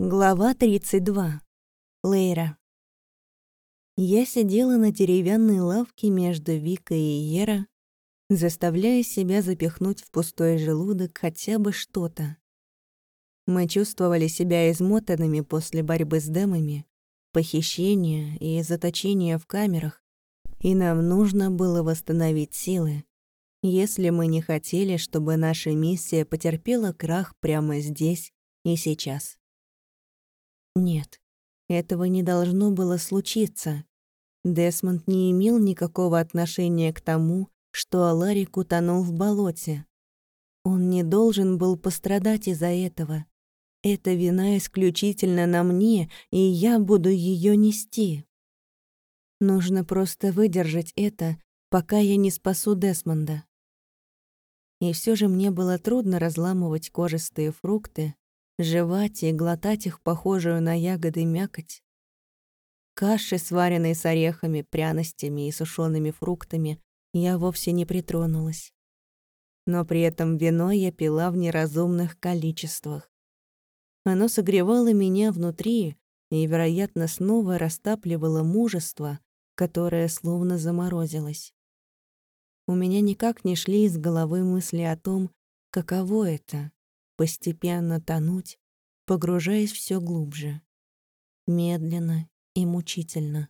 Глава 32. Лейра. Я сидела на деревянной лавке между Викой и Ера, заставляя себя запихнуть в пустой желудок хотя бы что-то. Мы чувствовали себя измотанными после борьбы с демами, похищения и заточения в камерах, и нам нужно было восстановить силы, если мы не хотели, чтобы наша миссия потерпела крах прямо здесь и сейчас. Нет, этого не должно было случиться. Десмонд не имел никакого отношения к тому, что Аларик утонул в болоте. Он не должен был пострадать из-за этого. Эта вина исключительно на мне, и я буду ее нести. Нужно просто выдержать это, пока я не спасу Десмонда. И все же мне было трудно разламывать кожистые фрукты, жевать и глотать их похожую на ягоды мякоть. Каши, сваренные с орехами, пряностями и сушеными фруктами, я вовсе не притронулась. Но при этом вино я пила в неразумных количествах. Оно согревало меня внутри и, вероятно, снова растапливало мужество, которое словно заморозилось. У меня никак не шли из головы мысли о том, каково это постепенно тонуть, погружаясь все глубже. Медленно и мучительно.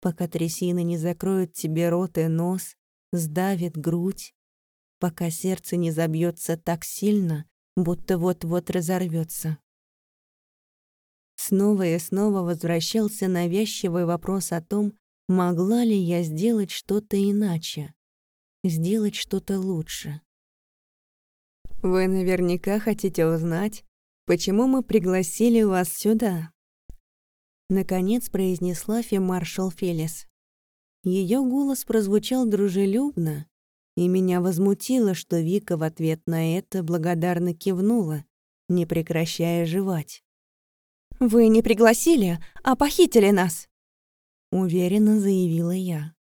Пока трясины не закроют тебе рот и нос, сдавит грудь, пока сердце не забьется так сильно, будто вот-вот разорвется. Снова и снова возвращался навязчивый вопрос о том, могла ли я сделать что-то иначе, сделать что-то лучше. Вы наверняка хотите узнать, почему мы пригласили вас сюда. Наконец произнесла фемаршал Фелис. Ее голос прозвучал дружелюбно, и меня возмутило, что Вика в ответ на это благодарно кивнула, не прекращая жевать. «Вы не пригласили, а похитили нас!» Уверенно заявила я.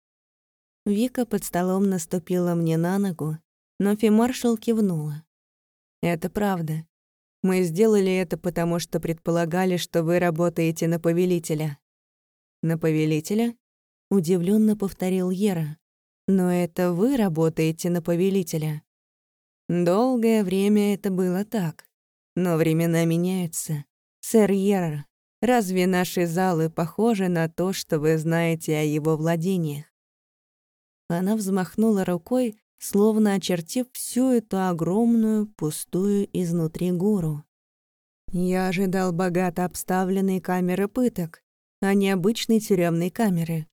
Вика под столом наступила мне на ногу, но фемаршал кивнула. Это правда. Мы сделали это потому, что предполагали, что вы работаете на повелителя. На повелителя? Удивленно повторил Ера. Но это вы работаете на повелителя. Долгое время это было так. Но времена меняются. Сэр Ера, разве наши залы похожи на то, что вы знаете о его владениях? Она взмахнула рукой, словно очертив всю эту огромную, пустую изнутри гору. Я ожидал богато обставленной камеры пыток, а не обычной тюремной камеры.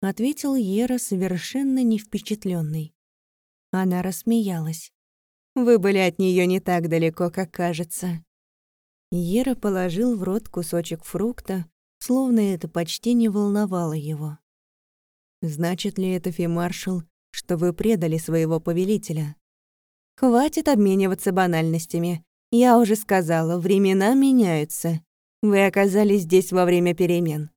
Ответил Ера, совершенно не впечатленный. Она рассмеялась. Вы были от нее не так далеко, как кажется. Ера положил в рот кусочек фрукта, словно это почти не волновало его. Значит ли это, фимаршал, что вы предали своего повелителя. Хватит обмениваться банальностями. Я уже сказала, времена меняются. Вы оказались здесь во время перемен.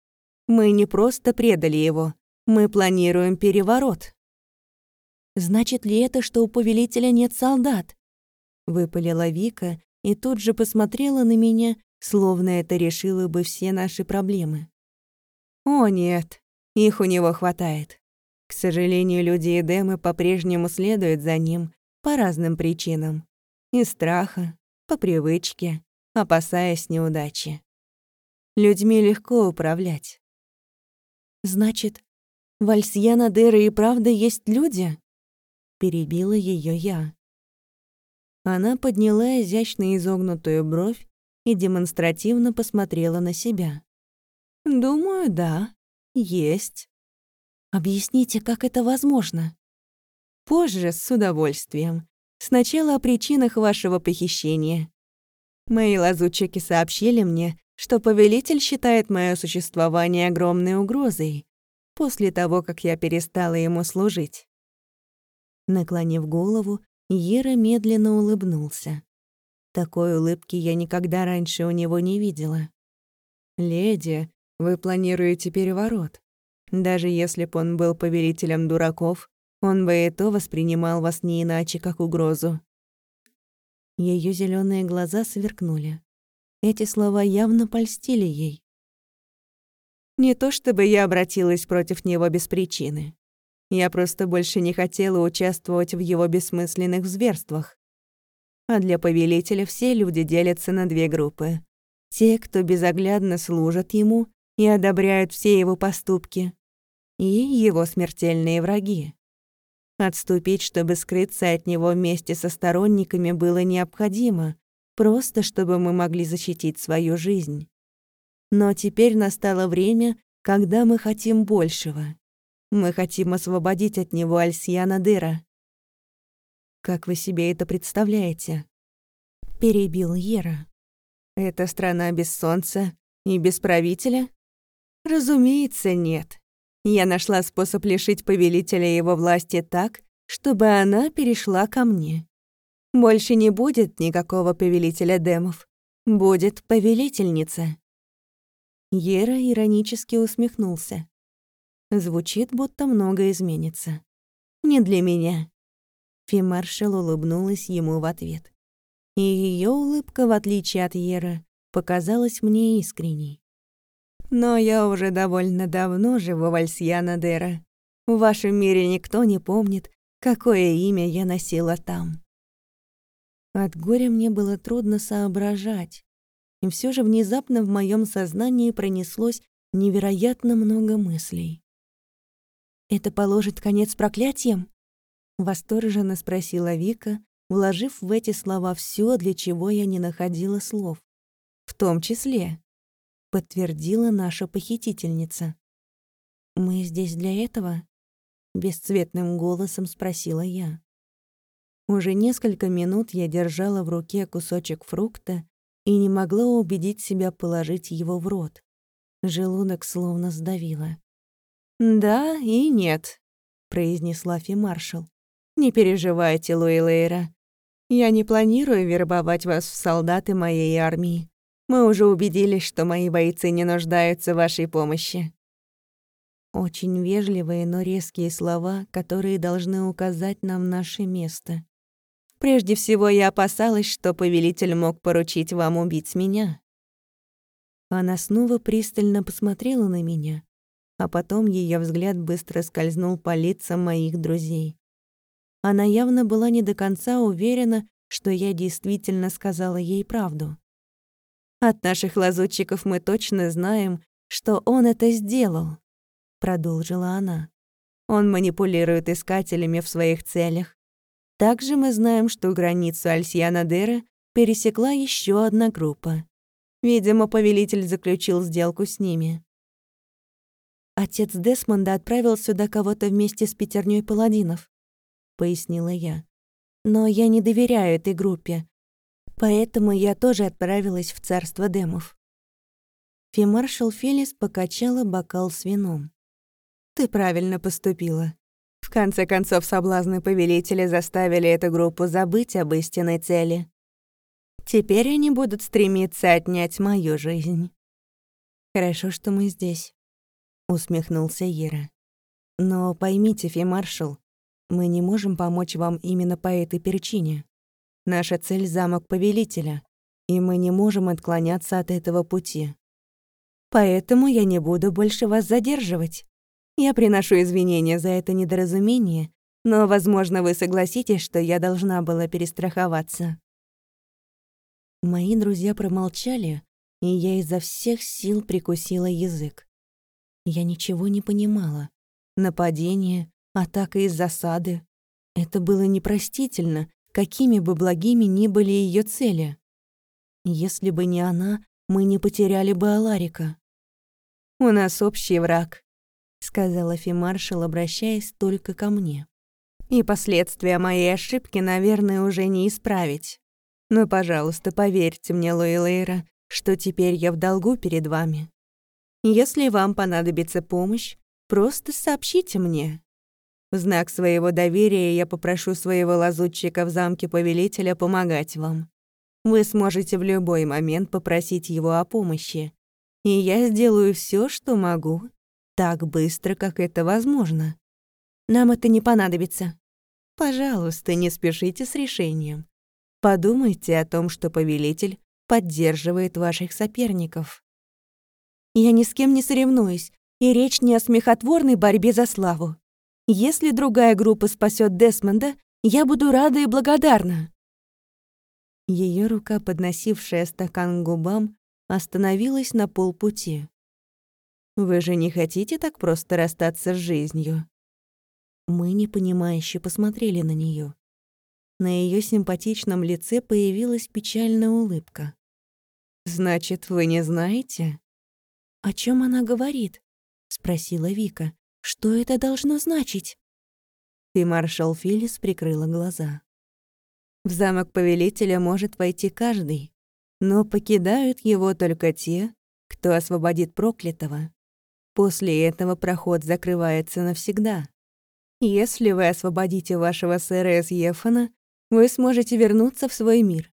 Мы не просто предали его, мы планируем переворот. Значит ли это, что у повелителя нет солдат? Выпалила Вика и тут же посмотрела на меня, словно это решило бы все наши проблемы. О нет, их у него хватает. К сожалению, люди Эдемы по-прежнему следуют за ним по разным причинам. Из страха, по привычке, опасаясь неудачи. Людьми легко управлять. «Значит, в Альсьяна-Деры и правда есть люди?» Перебила ее я. Она подняла изящно изогнутую бровь и демонстративно посмотрела на себя. «Думаю, да, есть. Объясните, как это возможно? Позже, с удовольствием. Сначала о причинах вашего похищения. Мои лазутчики сообщили мне, что повелитель считает мое существование огромной угрозой после того, как я перестала ему служить. Наклонив голову, Ера медленно улыбнулся. Такой улыбки я никогда раньше у него не видела. «Леди, вы планируете переворот?» Даже если б он был повелителем дураков, он бы и то воспринимал вас не иначе, как угрозу. Ее зеленые глаза сверкнули. Эти слова явно польстили ей. Не то чтобы я обратилась против него без причины. Я просто больше не хотела участвовать в его бессмысленных зверствах. А для повелителя все люди делятся на две группы. Те, кто безоглядно служат ему и одобряют все его поступки, и его смертельные враги. Отступить, чтобы скрыться от него вместе со сторонниками, было необходимо, просто чтобы мы могли защитить свою жизнь. Но теперь настало время, когда мы хотим большего. Мы хотим освободить от него Альсьяна Дыра. Как вы себе это представляете? Перебил Ера. Это страна без солнца и без правителя? Разумеется, нет. Я нашла способ лишить повелителя его власти так, чтобы она перешла ко мне. Больше не будет никакого повелителя демов. Будет повелительница. Ера иронически усмехнулся. Звучит, будто много изменится. Не для меня. Фимаршал улыбнулась ему в ответ. И ее улыбка, в отличие от Еры, показалась мне искренней. «Но я уже довольно давно живу в Альсьяна-Дера. В вашем мире никто не помнит, какое имя я носила там». От горя мне было трудно соображать, и все же внезапно в моем сознании пронеслось невероятно много мыслей. «Это положит конец проклятиям?» — восторженно спросила Вика, вложив в эти слова все, для чего я не находила слов. «В том числе», — подтвердила наша похитительница. «Мы здесь для этого?» — бесцветным голосом спросила я. Уже несколько минут я держала в руке кусочек фрукта и не могла убедить себя положить его в рот. Желудок словно сдавило. «Да и нет», — произнесла Фи-маршал. «Не переживайте, Луэлейра. Я не планирую вербовать вас в солдаты моей армии. Мы уже убедились, что мои бойцы не нуждаются в вашей помощи». Очень вежливые, но резкие слова, которые должны указать нам наше место. Прежде всего, я опасалась, что повелитель мог поручить вам убить меня. Она снова пристально посмотрела на меня, а потом ее взгляд быстро скользнул по лицам моих друзей. Она явно была не до конца уверена, что я действительно сказала ей правду. «От наших лазутчиков мы точно знаем, что он это сделал», — продолжила она. «Он манипулирует искателями в своих целях. Также мы знаем, что границу Альсьяна-Дера пересекла еще одна группа. Видимо, повелитель заключил сделку с ними. Отец Десмонда отправил сюда кого-то вместе с пятерней паладинов, пояснила я. Но я не доверяю этой группе, поэтому я тоже отправилась в царство демов. Фимаршал Фелис покачала бокал с вином. Ты правильно поступила. В конце концов, соблазны повелителя заставили эту группу забыть об истинной цели. Теперь они будут стремиться отнять мою жизнь. Хорошо, что мы здесь усмехнулся Ера. Но поймите, фимаршал, мы не можем помочь вам именно по этой причине. Наша цель — замок повелителя, и мы не можем отклоняться от этого пути. Поэтому я не буду больше вас задерживать. Я приношу извинения за это недоразумение, но, возможно, вы согласитесь, что я должна была перестраховаться. Мои друзья промолчали, и я изо всех сил прикусила язык. Я ничего не понимала. Нападение, атака из засады. Это было непростительно, какими бы благими ни были ее цели. Если бы не она, мы не потеряли бы Аларика. «У нас общий враг», — сказала Фимаршал, обращаясь только ко мне. «И последствия моей ошибки, наверное, уже не исправить. Но, пожалуйста, поверьте мне, Луэлэйра, что теперь я в долгу перед вами. Если вам понадобится помощь, просто сообщите мне. В знак своего доверия я попрошу своего лазутчика в замке повелителя помогать вам. Вы сможете в любой момент попросить его о помощи. И я сделаю все, что могу, так быстро, как это возможно. Нам это не понадобится. Пожалуйста, не спешите с решением. Подумайте о том, что повелитель поддерживает ваших соперников. Я ни с кем не соревнуюсь, и речь не о смехотворной борьбе за славу. Если другая группа спасет Десмонда, я буду рада и благодарна. Ее рука, подносившая стакан к губам, остановилась на полпути. «Вы же не хотите так просто расстаться с жизнью?» Мы непонимающе посмотрели на нее. На ее симпатичном лице появилась печальная улыбка. «Значит, вы не знаете?» «О чем она говорит?» — спросила Вика. «Что это должно значить?» И маршал Филлис прикрыла глаза. В замок повелителя может войти каждый, но покидают его только те, кто освободит проклятого. После этого проход закрывается навсегда. Если вы освободите вашего сэра из Ефана, вы сможете вернуться в свой мир.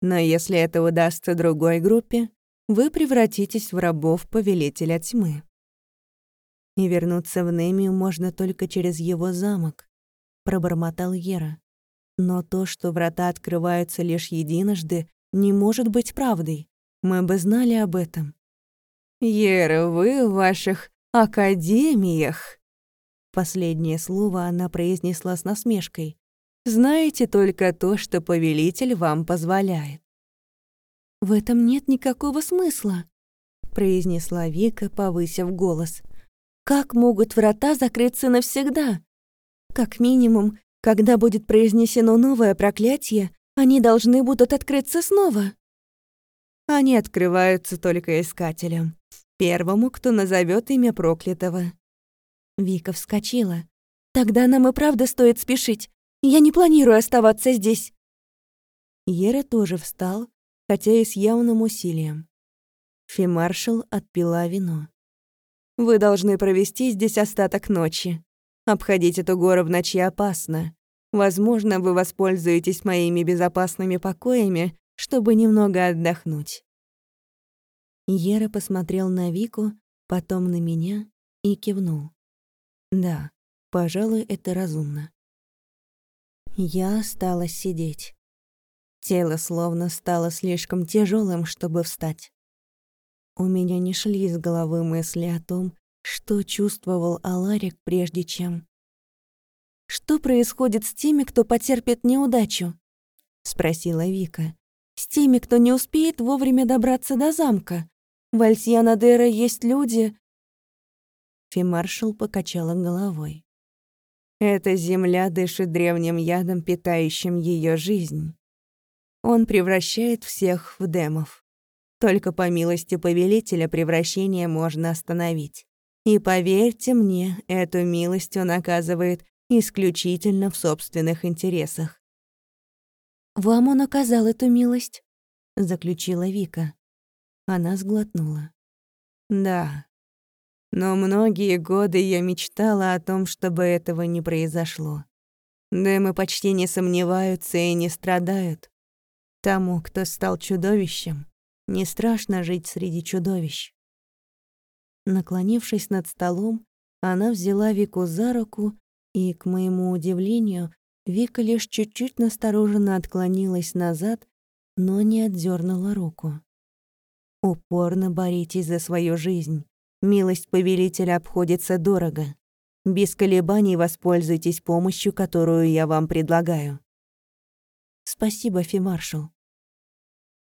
Но если это удастся другой группе, вы превратитесь в рабов Повелителя Тьмы. И вернуться в Немию можно только через его замок, пробормотал Ера. Но то, что врата открываются лишь единожды, не может быть правдой. Мы бы знали об этом. Ера, вы в ваших академиях. Последнее слово она произнесла с насмешкой. Знаете только то, что повелитель вам позволяет. В этом нет никакого смысла, произнесла Вика, повысив голос. Как могут врата закрыться навсегда? Как минимум, когда будет произнесено новое проклятие, они должны будут открыться снова. Они открываются только искателям, первому, кто назовет имя проклятого. Вика вскочила. Тогда нам и правда стоит спешить. Я не планирую оставаться здесь. Ера тоже встал, хотя и с явным усилием. Фимаршал отпила вино. Вы должны провести здесь остаток ночи. Обходить эту гору в ночи опасно. Возможно, вы воспользуетесь моими безопасными покоями, чтобы немного отдохнуть». Ера посмотрел на Вику, потом на меня и кивнул. «Да, пожалуй, это разумно». Я осталась сидеть. Тело словно стало слишком тяжелым, чтобы встать. У меня не шли из головы мысли о том, что чувствовал Аларик прежде чем... «Что происходит с теми, кто потерпит неудачу?» — спросила Вика. «С теми, кто не успеет вовремя добраться до замка. В Альсьянадера есть люди...» Фимаршал покачала головой. «Эта земля дышит древним ядом, питающим ее жизнь. Он превращает всех в демов. Только по милости повелителя превращение можно остановить. И поверьте мне, эту милость он оказывает исключительно в собственных интересах. «Вам он оказал эту милость?» — заключила Вика. Она сглотнула. «Да. Но многие годы я мечтала о том, чтобы этого не произошло. Дэмы почти не сомневаются и не страдают. Тому, кто стал чудовищем, не страшно жить среди чудовищ. Наклонившись над столом, она взяла Вику за руку, и, к моему удивлению, Вика лишь чуть-чуть настороженно отклонилась назад, но не отдернула руку. «Упорно боритесь за свою жизнь. Милость повелителя обходится дорого. Без колебаний воспользуйтесь помощью, которую я вам предлагаю». «Спасибо, Фимаршал»,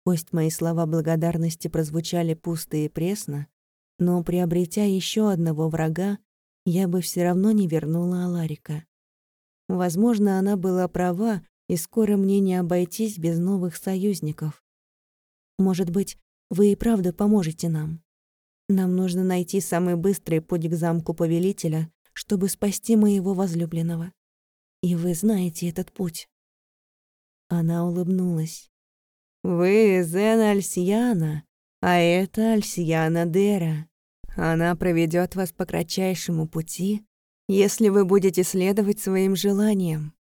Пусть мои слова благодарности прозвучали пусто и пресно, но, приобретя еще одного врага, я бы все равно не вернула Аларика. Возможно, она была права, и скоро мне не обойтись без новых союзников. Может быть, вы и правда поможете нам. Нам нужно найти самый быстрый путь к замку Повелителя, чтобы спасти моего возлюбленного. И вы знаете этот путь». Она улыбнулась. Вы Зен Альсияна, а это Альсияна Дера. Она проведет вас по кратчайшему пути, если вы будете следовать своим желаниям.